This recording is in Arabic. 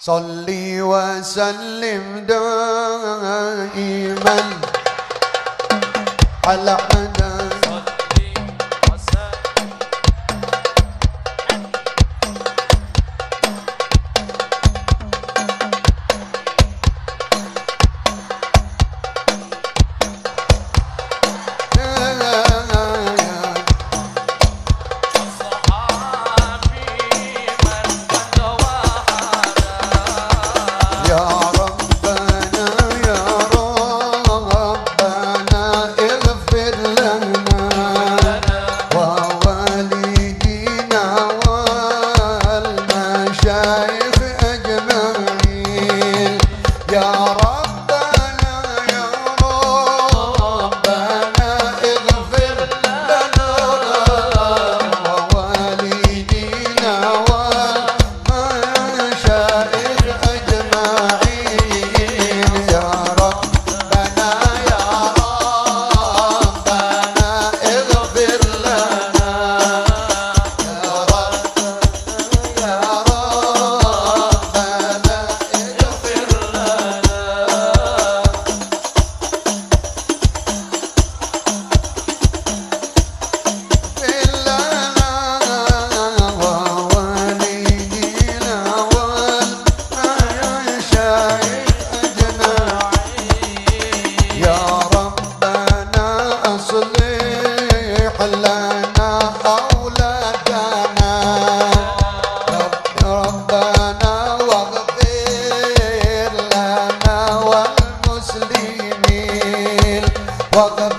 صلي وسلم دائما على Tchau. Welcome.